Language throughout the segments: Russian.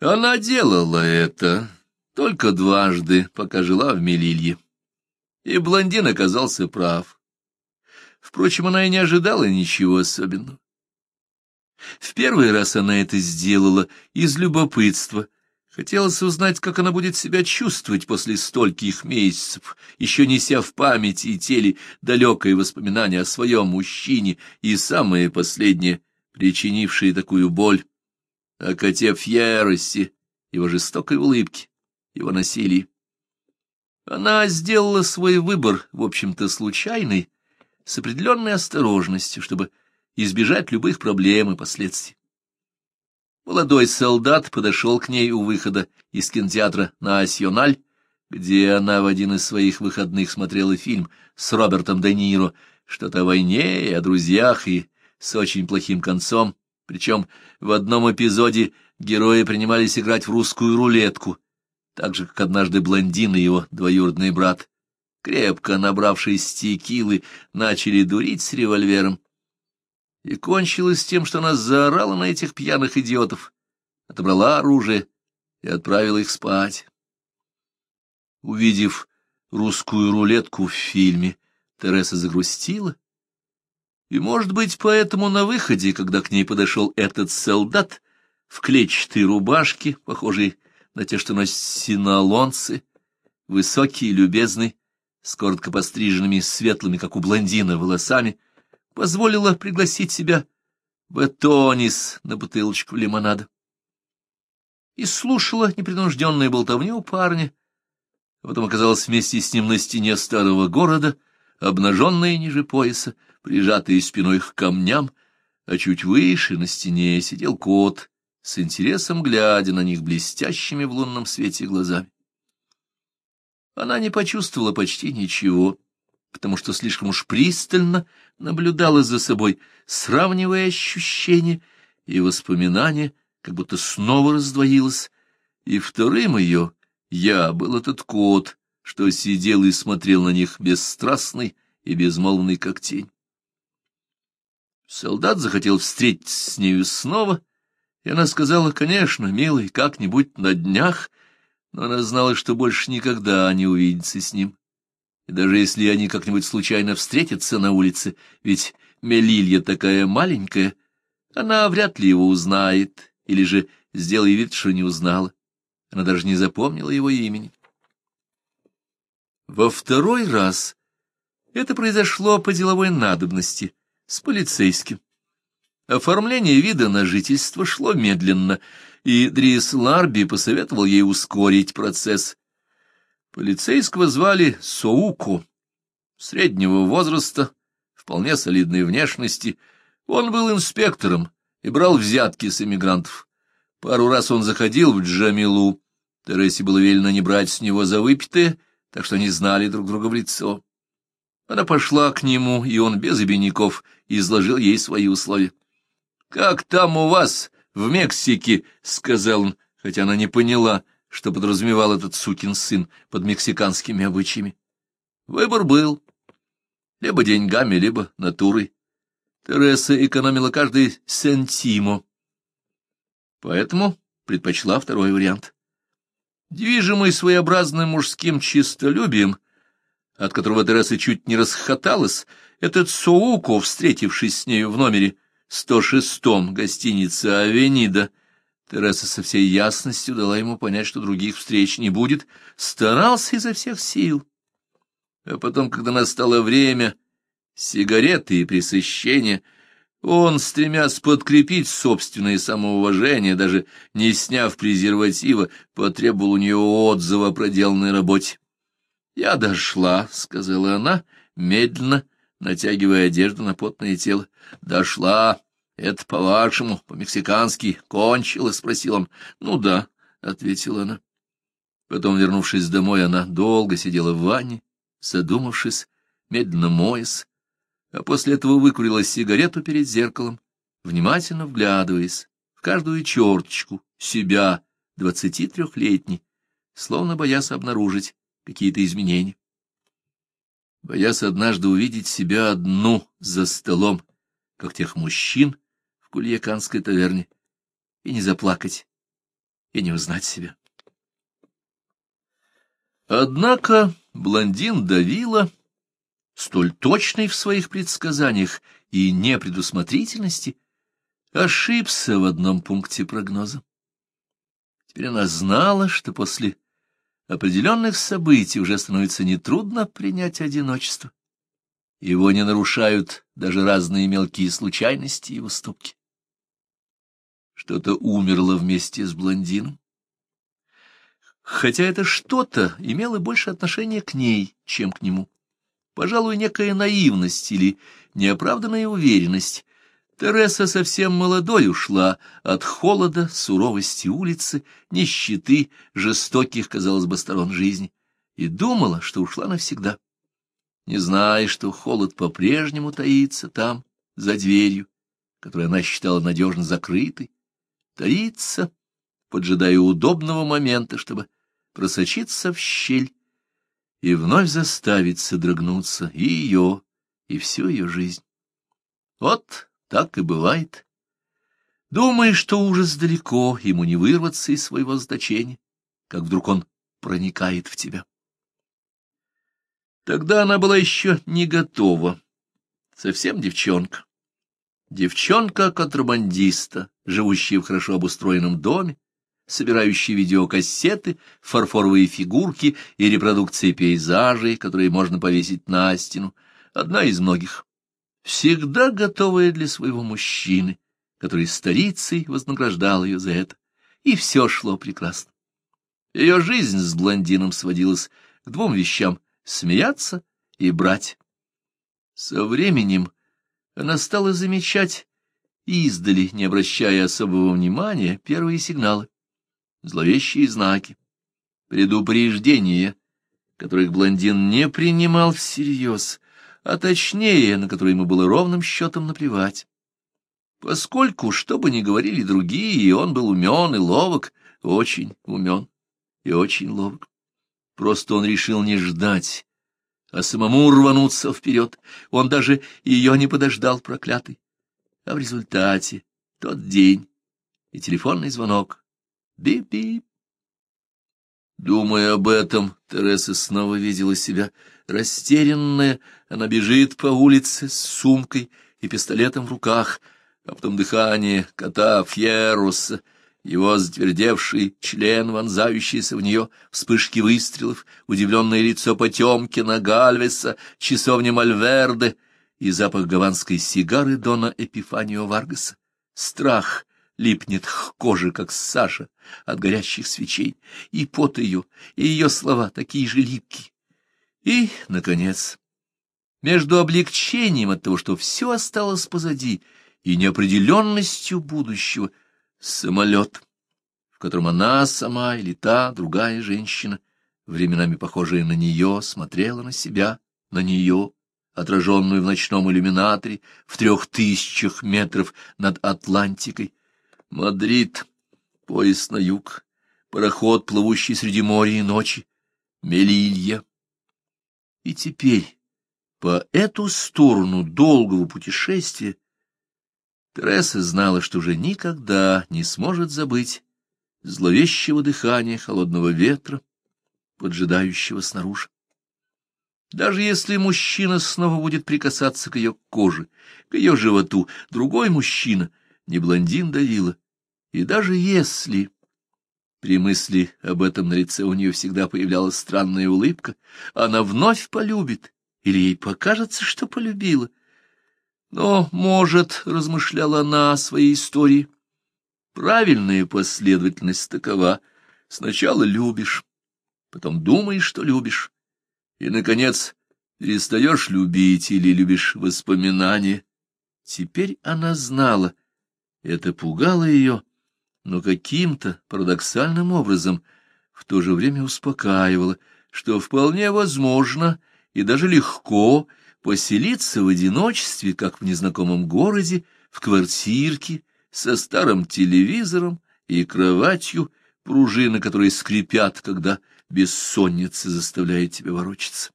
Она делала это только дважды, пока жила в Мелилье. И блондин оказался прав. Впрочем, она и не ожидала ничего особенного. В первый раз она это сделала из любопытства. Хотелось узнать, как она будет себя чувствовать после стольких месяцев, еще неся в памяти и теле далекое воспоминание о своем мужчине и самое последнее, причинившее такую боль, о коте Фьерросе, его жестокой улыбке, его насилии. Она сделала свой выбор, в общем-то, случайный, с определенной осторожностью, чтобы избежать любых проблем и последствий. Молодой солдат подошел к ней у выхода из кинотеатра «Националь», где она в один из своих выходных смотрела фильм с Робертом Де Ниро, что-то о войне и о друзьях, и с очень плохим концом, причем в одном эпизоде герои принимались играть в русскую рулетку, так же, как однажды блондин и его двоюродный брат, крепко набравшись текилы, начали дурить с револьвером. И кончилось тем, что она заорала на этих пьяных идиотов, отобрала оружие и отправила их спать. Увидев русскую рулетку в фильме, Тереса загрустила, и, может быть, поэтому на выходе, когда к ней подошел этот солдат в клетчатой рубашке, похожей на те, что носят синалонцы, высокий любезный, с коротко постриженными светлыми, как у блондина, волосами, позволила пригласить себя в Этонис на бутылочку лимонада. И слушала непринужденную болтовню парня, а потом оказалась вместе с ним на стене старого города, обнаженная ниже пояса, прижатая спиной к камням, а чуть выше на стене сидел кот, с интересом глядя на них блестящими в лунном свете глазами. Она не почувствовала почти ничего, потому что слишком уж пристально наблюдала за собой, сравнивая ощущения и воспоминания, как будто снова раздвоилась, и вторым ее «я» был этот кот, что сидел и смотрел на них бесстрастный и безмолвный, как тень. Солдат захотел встретиться с нею снова, и она сказала, конечно, милый, как-нибудь на днях, но она знала, что больше никогда не увидится с ним. И даже если они как-нибудь случайно встретятся на улице, ведь Мелилья такая маленькая, она вряд ли его узнает, или же сделай вид, что не узнала. Она даже не запомнила его имени. Во второй раз это произошло по деловой надобности, с полицейским. Оформление вида на жительство шло медленно, и Дрис Ларби посоветовал ей ускорить процесс. Полицейского звали Соуку, среднего возраста, вполне солидной внешности. Он был инспектором и брал взятки с эмигрантов. Пару раз он заходил в Джамилу. Тересе было велено не брать с него за выпитое, так что они знали друг друга в лицо. Она пошла к нему, и он без обиняков изложил ей свои условия. — Как там у вас, в Мексике? — сказал он, хотя она не поняла, — что подразумевал этот сукин сын под мексиканскими обычаями. Выбор был. Либо деньгами, либо натурой. Тереса экономила каждый сентимо. Поэтому предпочла второй вариант. Движимый своеобразным мужским чистолюбием, от которого Тереса чуть не расхоталась, этот Соуко, встретившись с нею в номере 106-м гостиницы «Авенида», Тереса со всей ясностью дала ему понять, что других встреч не будет, старался изо всех сил. А потом, когда настало время сигареты и пресыщения, он, стремясь подкрепить собственное самоуважение, даже не сняв презерватива, потребовал у нее отзыва о проделанной работе. «Я дошла», — сказала она, медленно натягивая одежду на потное тело. «Дошла». Это по-вашему, по-мексикански, кончилось? — спросил он. — Ну да, — ответила она. Потом, вернувшись домой, она долго сидела в ванне, задумавшись, медленно моясь, а после этого выкурила сигарету перед зеркалом, внимательно вглядываясь в каждую черточку себя, двадцати трехлетней, словно боясь обнаружить какие-то изменения. Боясь однажды увидеть себя одну за столом, как тех мужчин, в кульяканской таверне, и не заплакать, и не узнать себя. Однако блондин давила, столь точный в своих предсказаниях и непредусмотрительности, ошибся в одном пункте прогноза. Теперь она знала, что после определенных событий уже становится нетрудно принять одиночество. Его не нарушают даже разные мелкие случайности и уступки. Что-то умерло вместе с блондином. Хотя это что-то имело больше отношения к ней, чем к нему. Пожалуй, некая наивность или неоправданная уверенность. Тереса совсем молодой ушла от холода, суровости улицы, нищеты, жестоких, казалось бы, сторон жизни, и думала, что ушла навсегда, не зная, что холод по-прежнему таится там, за дверью, которую она считала надежно закрытой, таится, поджидая удобного момента, чтобы просочиться в щель и вновь заставить содрогнуться и ее, и всю ее жизнь. Вот так и бывает. Думаешь, что ужас далеко, ему не вырваться из своего значения, как вдруг он проникает в тебя. Тогда она была еще не готова, совсем девчонка. Девчонка-контрабандиста, живущая в хорошо обустроенном доме, собирающий видеокассеты, фарфоровые фигурки и репродукции пейзажей, которые можно повесить на стену, одна из многих, всегда готовая для своего мужчины, который старицей вознаграждал ее за это, и все шло прекрасно. Ее жизнь с блондином сводилась к двум вещам — смеяться и брать. Со временем она стала замечать издали, не обращая особого внимания, первые сигналы зловещие знаки, предупреждения, которых блондин не принимал всерьез, а точнее, на которые ему было ровным счетом наплевать. Поскольку, что бы ни говорили другие, он был умен и ловок, очень умен и очень ловок. Просто он решил не ждать, а самому рвануться вперед. Он даже ее не подождал, проклятый. А в результате тот день и телефонный звонок Бип-бип. Думая об этом, Тереса снова видела себя растерянная. Она бежит по улице с сумкой и пистолетом в руках, а потом дыхание кота Фьеруса, его затвердевший член, вонзающийся в нее, вспышки выстрелов, удивленное лицо Потемкина, Гальвеса, часовня Мальверде и запах гаванской сигары Дона Эпифанио Варгаса. Страх липнет к коже, как Саша от горящих свечей, и пот ее, и ее слова такие же липкие. И, наконец, между облегчением от того, что все осталось позади, и неопределенностью будущего, самолет, в котором она сама или та другая женщина, временами похожая на нее, смотрела на себя, на нее, отраженную в ночном иллюминаторе в трех тысячах метров над Атлантикой, Мадрид, поезд на юг, пароход, плывущий среди моря и ночи, Мелилья. И теперь, по эту сторону долгого путешествия, Тереса знала, что уже никогда не сможет забыть зловещего дыхания холодного ветра, поджидающего снаружи. Даже если мужчина снова будет прикасаться к ее коже, к ее животу, другой мужчина — не блондин давила. И даже если... При мысли об этом на лице у нее всегда появлялась странная улыбка, она вновь полюбит, или ей покажется, что полюбила. Но, может, размышляла она о своей истории, правильная последовательность такова. Сначала любишь, потом думаешь, что любишь, и, наконец, перестаешь любить или любишь воспоминания. Теперь она знала, это пугало ее, но каким-то парадоксальным образом в то же время успокаивало, что вполне возможно и даже легко поселиться в одиночестве, как в незнакомом городе, в квартирке, со старым телевизором и кроватью, пружины которые скрипят, когда бессонница заставляет тебя ворочаться.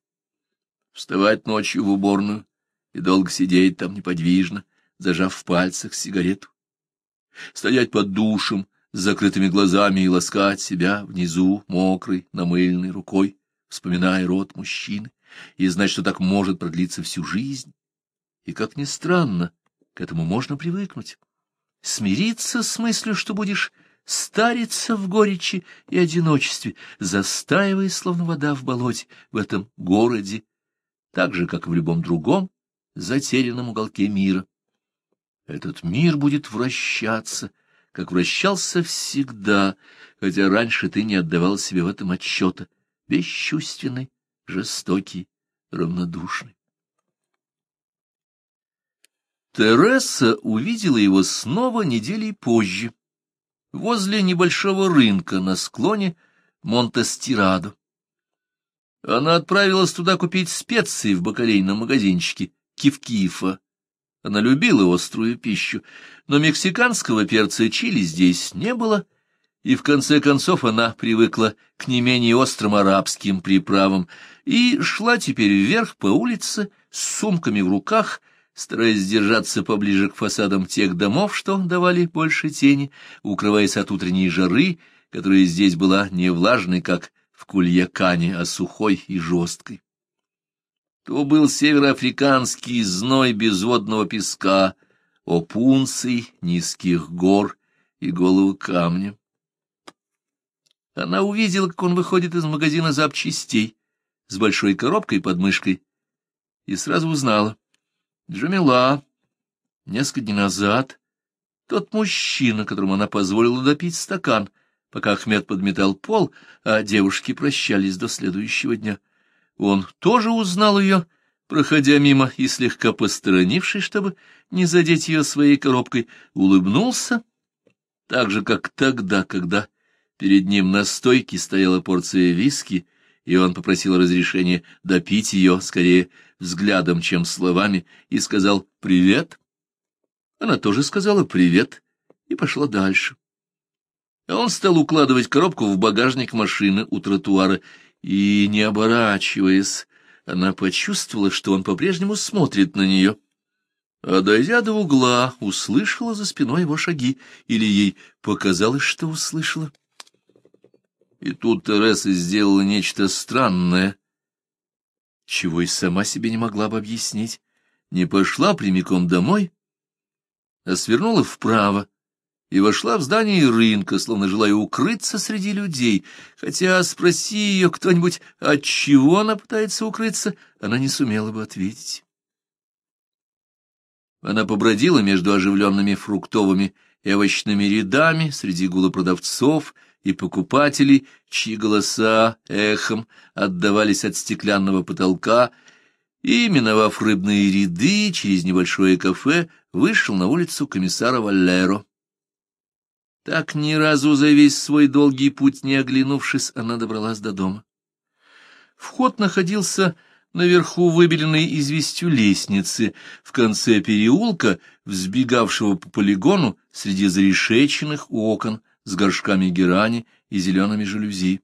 Вставать ночью в уборную и долго сидеть там неподвижно, зажав в пальцах сигарету стоять под душем, с закрытыми глазами и ласкать себя внизу мокрой, намыльной рукой, вспоминая рот мужчины, и знать, что так может продлиться всю жизнь. И, как ни странно, к этому можно привыкнуть. Смириться с мыслью, что будешь стариться в горечи и одиночестве, застаивая, словно вода в болоте, в этом городе, так же, как и в любом другом затерянном уголке мира. Этот мир будет вращаться, как вращался всегда, хотя раньше ты не отдавал себе в этом отчета, бесчувственный, жестокий, равнодушный. Тереса увидела его снова недели позже, возле небольшого рынка на склоне Монтестирадо. Она отправилась туда купить специи в бакалейном магазинчике Кивкифа. Она любила острую пищу, но мексиканского перца чили здесь не было, и в конце концов она привыкла к не менее острым арабским приправам и шла теперь вверх по улице с сумками в руках, стараясь держаться поближе к фасадам тех домов, что давали больше тени, укрываясь от утренней жары, которая здесь была не влажной, как в Кульякане, а сухой и жесткой. То был североафриканский зной безводного песка, опунций, низких гор и голого камня. Она увидела, как он выходит из магазина запчастей с большой коробкой под мышкой, и сразу узнала. Джамила, несколько дней назад, тот мужчина, которому она позволила допить стакан, пока Ахмед подметал пол, а девушки прощались до следующего дня. Он тоже узнал ее, проходя мимо и слегка посторонившись, чтобы не задеть ее своей коробкой, улыбнулся, так же, как тогда, когда перед ним на стойке стояла порция виски, и он попросил разрешения допить ее скорее взглядом, чем словами, и сказал «Привет». Она тоже сказала «Привет» и пошла дальше. А он стал укладывать коробку в багажник машины у тротуара, и, не оборачиваясь, она почувствовала, что он по-прежнему смотрит на нее. А дойдя до угла, услышала за спиной его шаги, или ей показалось, что услышала. И тут Тереса сделала нечто странное, чего и сама себе не могла бы объяснить. Не пошла прямиком домой, а свернула вправо и вошла в здание рынка, словно желая укрыться среди людей, хотя, спроси ее кто-нибудь, от чего она пытается укрыться, она не сумела бы ответить. Она побродила между оживленными фруктовыми и овощными рядами среди гула продавцов, и покупателей, чьи голоса эхом отдавались от стеклянного потолка, и, миновав рыбные ряды, через небольшое кафе вышел на улицу комиссара Валеро. Так ни разу за весь свой долгий путь не оглянувшись, она добралась до дома. Вход находился наверху выбеленной известью лестницы, в конце переулка, взбегавшего по полигону среди зарешеченных окон, с горшками герани и зелеными жалюзи.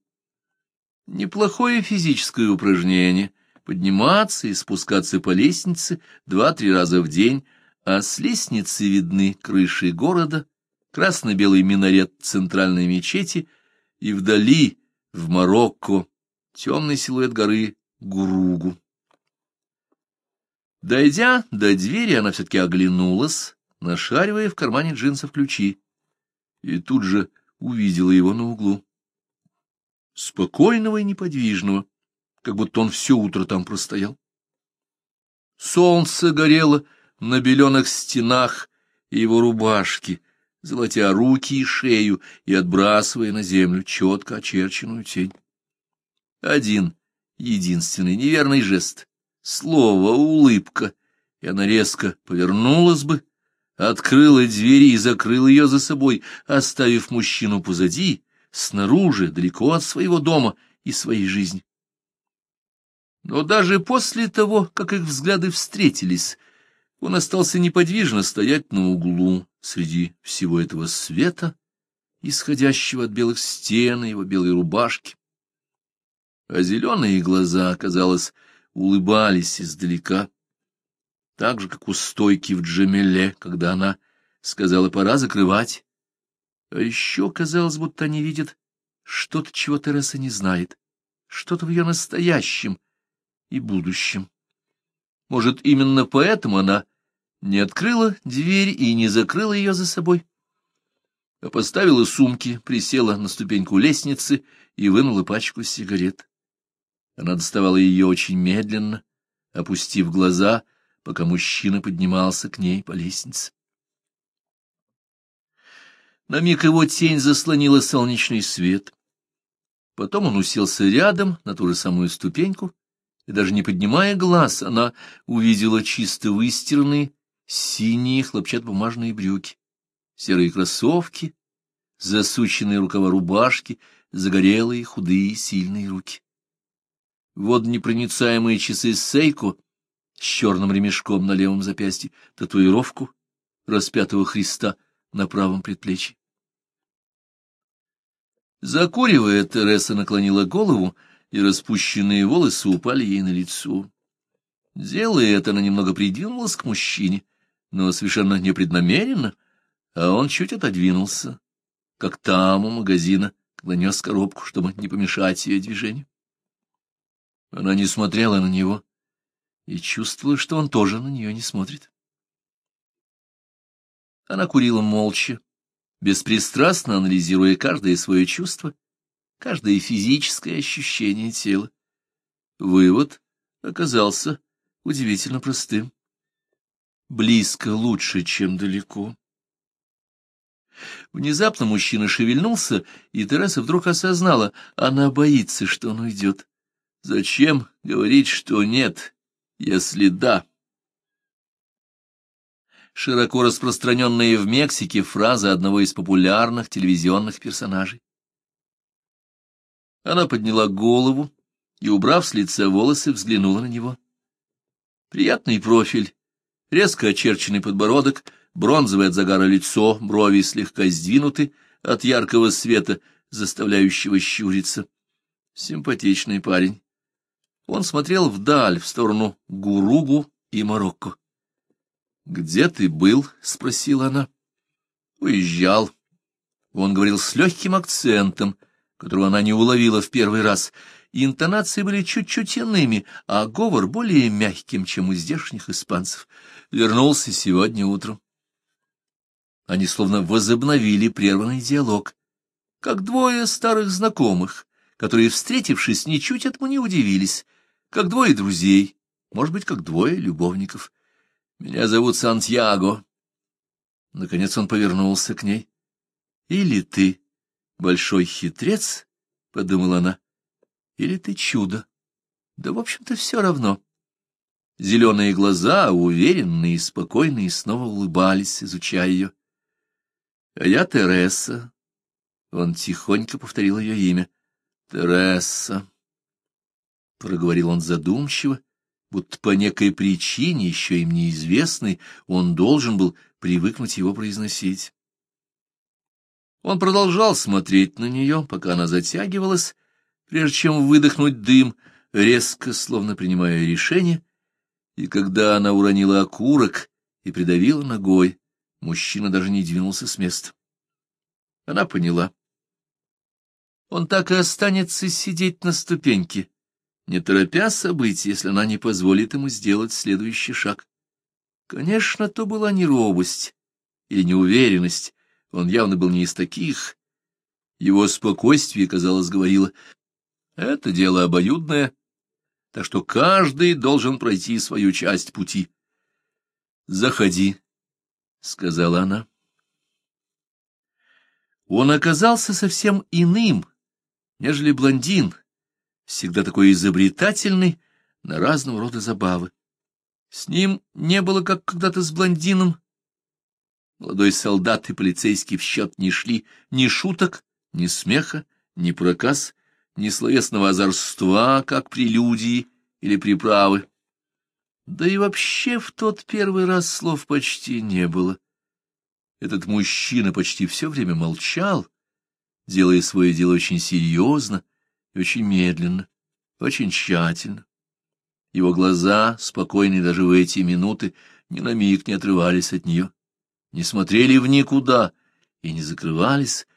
Неплохое физическое упражнение — подниматься и спускаться по лестнице два-три раза в день, а с лестницы видны крыши города, красно-белый минарет центральной мечети и вдали, в Марокко, темный силуэт горы Гуругу. Дойдя до двери, она все-таки оглянулась, нашаривая в кармане джинсов ключи и тут же увидела его на углу. Спокойного и неподвижного, как будто он все утро там простоял. Солнце горело на беленых стенах его рубашки, золотя руки и шею и отбрасывая на землю четко очерченную тень. Один, единственный неверный жест, слово, улыбка, и она резко повернулась бы, открыла двери и закрыла ее за собой, оставив мужчину позади, снаружи, далеко от своего дома и своей жизни. Но даже после того, как их взгляды встретились, он остался неподвижно стоять на углу среди всего этого света, исходящего от белых стен и его белой рубашки. А зеленые глаза, казалось, улыбались издалека так же, как у стойки в Джемеле, когда она сказала «пора закрывать». А еще казалось, будто они видят что-то, чего Тереса не знает, что-то в ее настоящем и будущем. Может, именно поэтому она не открыла дверь и не закрыла ее за собой, а поставила сумки, присела на ступеньку лестницы и вынула пачку сигарет. Она доставала ее очень медленно, опустив глаза, пока мужчина поднимался к ней по лестнице. На миг его тень заслонила солнечный свет. Потом он уселся рядом, на ту же самую ступеньку, и даже не поднимая глаз, она увидела чисто выстиранные синие хлопчатобумажные брюки, серые кроссовки, засученные рукава рубашки, загорелые, худые, сильные руки. Водонепроницаемые часы Сейко с черным ремешком на левом запястье, татуировку распятого Христа на правом предплечье. Закуривая, Тереса наклонила голову, и распущенные волосы упали ей на лицо. Делая это, она немного придвинулась к мужчине, но совершенно непреднамеренно, а он чуть отодвинулся, как там у магазина, когда нес коробку, чтобы не помешать ее движению. Она не смотрела на него и чувствовала, что он тоже на нее не смотрит. Она курила молча, беспристрастно анализируя каждое свое чувство, каждое физическое ощущение тела. Вывод оказался удивительно простым. Близко лучше, чем далеко. Внезапно мужчина шевельнулся, и Тереса вдруг осознала, она боится, что он уйдет. Зачем говорить, что нет, если да? Широко распространенная в Мексике фраза одного из популярных телевизионных персонажей. Она подняла голову и, убрав с лица волосы, взглянула на него. Приятный профиль, резко очерченный подбородок, бронзовое от загара лицо, брови слегка сдвинуты от яркого света, заставляющего щуриться. Симпатичный парень. Он смотрел вдаль, в сторону Гуругу и Марокко. — Где ты был? — спросила она. — Уезжал. Он говорил с легким акцентом, которого она не уловила в первый раз. Интонации были чуть-чуть иными, а говор более мягким, чем у здешних испанцев. Вернулся сегодня утром. Они словно возобновили прерванный диалог, как двое старых знакомых, которые, встретившись, ничуть этому не удивились как двое друзей, может быть, как двое любовников. Меня зовут Сантьяго. Наконец он повернулся к ней. Или ты большой хитрец, — подумала она, — или ты чудо. Да, в общем-то, все равно. Зеленые глаза, уверенные и спокойные, снова улыбались, изучая ее. — А я Тереса. Он тихонько повторил ее имя. — Тереса. — проговорил он задумчиво, будто по некой причине, еще им неизвестной, он должен был привыкнуть его произносить. Он продолжал смотреть на нее, пока она затягивалась, прежде чем выдохнуть дым, резко, словно принимая решение, и когда она уронила окурок и придавила ногой, мужчина даже не двинулся с места. Она поняла. Он так и останется сидеть на ступеньке, не торопя события, если она не позволит ему сделать следующий шаг. Конечно, то была не робость или неуверенность, он явно был не из таких. Его спокойствие, казалось, говорило, это дело обоюдное, так что каждый должен пройти свою часть пути. «Заходи», — сказала она. Он оказался совсем иным, нежели блондин, всегда такой изобретательный на разного рода забавы. С ним не было, как когда-то с блондином. Молодой солдат и полицейский в счет не шли ни шуток, ни смеха, ни проказ, ни словесного озорства, как прелюдии или приправы. Да и вообще в тот первый раз слов почти не было. Этот мужчина почти все время молчал, делая свое дело очень серьезно, и очень медленно, очень тщательно. Его глаза, спокойные даже в эти минуты, ни на миг не отрывались от нее, не смотрели в никуда и не закрывались,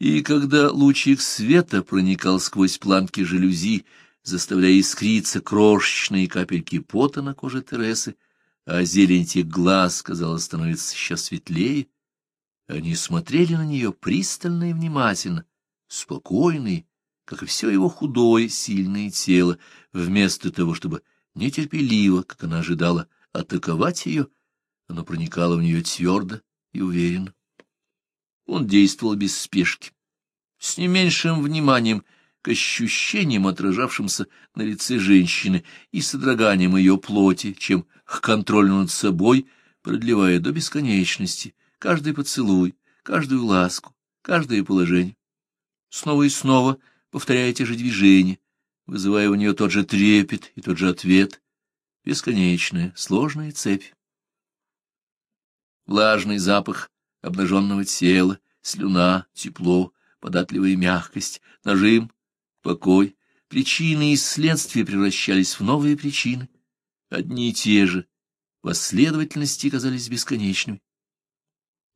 и когда лучик света проникал сквозь планки жалюзи, заставляя искриться крошечные капельки пота на коже Тересы, а зелень глаз, казалось, становится еще светлее, они смотрели на нее пристально и внимательно, спокойные, как и все его худое, сильное тело, вместо того, чтобы нетерпеливо, как она ожидала, атаковать ее, оно проникало в нее твердо и уверенно. Он действовал без спешки, с не меньшим вниманием к ощущениям, отражавшимся на лице женщины, и содроганием ее плоти, чем к контролю над собой, продлевая до бесконечности каждый поцелуй, каждую ласку, каждое положение. Снова и снова повторяя те же движения, вызывая у нее тот же трепет и тот же ответ, бесконечная, сложная цепь. Влажный запах обнаженного тела, слюна, тепло, податливая мягкость, нажим, покой, причины и следствия превращались в новые причины, одни и те же, последовательности казались бесконечными.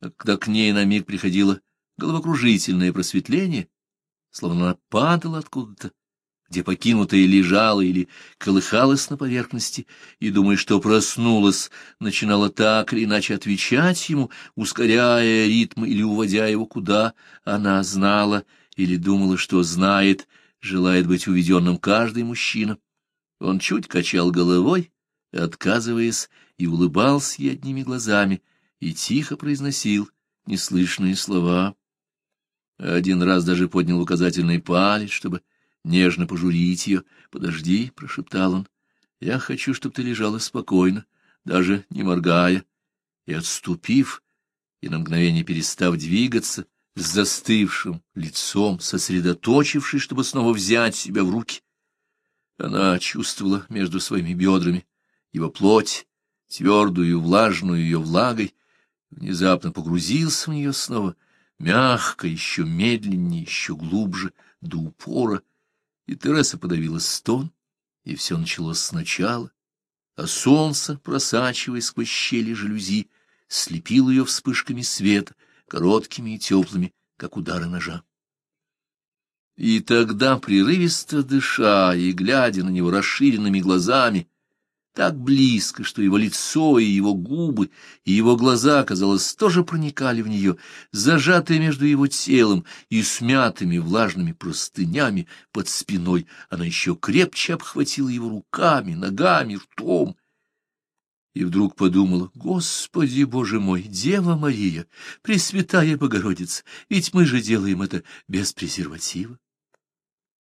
А когда к ней на миг приходило головокружительное просветление, словно она падала откуда-то, где покинутая лежала или колыхалась на поверхности, и, думая, что проснулась, начинала так или иначе отвечать ему, ускоряя ритм или уводя его куда, она знала или думала, что знает, желает быть уведенным каждый мужчина. Он чуть качал головой, отказываясь, и улыбался ей одними глазами, и тихо произносил неслышные слова. Один раз даже поднял указательный палец, чтобы нежно пожурить ее. «Подожди», — прошептал он, — «я хочу, чтобы ты лежала спокойно, даже не моргая». И, отступив, и на мгновение перестав двигаться, с застывшим лицом, сосредоточившись, чтобы снова взять себя в руки, она чувствовала между своими бедрами его плоть, твердую, влажную ее влагой, внезапно погрузился в нее снова, мягко, еще медленнее, еще глубже, до упора, и Тереса подавила стон, и все началось сначала, а солнце, просачиваясь сквозь щели жалюзи, слепило ее вспышками света, короткими и теплыми, как удары ножа. И тогда, прерывисто дыша и глядя на него расширенными глазами, так близко, что его лицо и его губы, и его глаза, казалось, тоже проникали в нее, зажатые между его телом и смятыми влажными простынями под спиной. Она еще крепче обхватила его руками, ногами, ртом. И вдруг подумала, «Господи, Боже мой, Дева Мария, Пресвятая Богородица, ведь мы же делаем это без презерватива».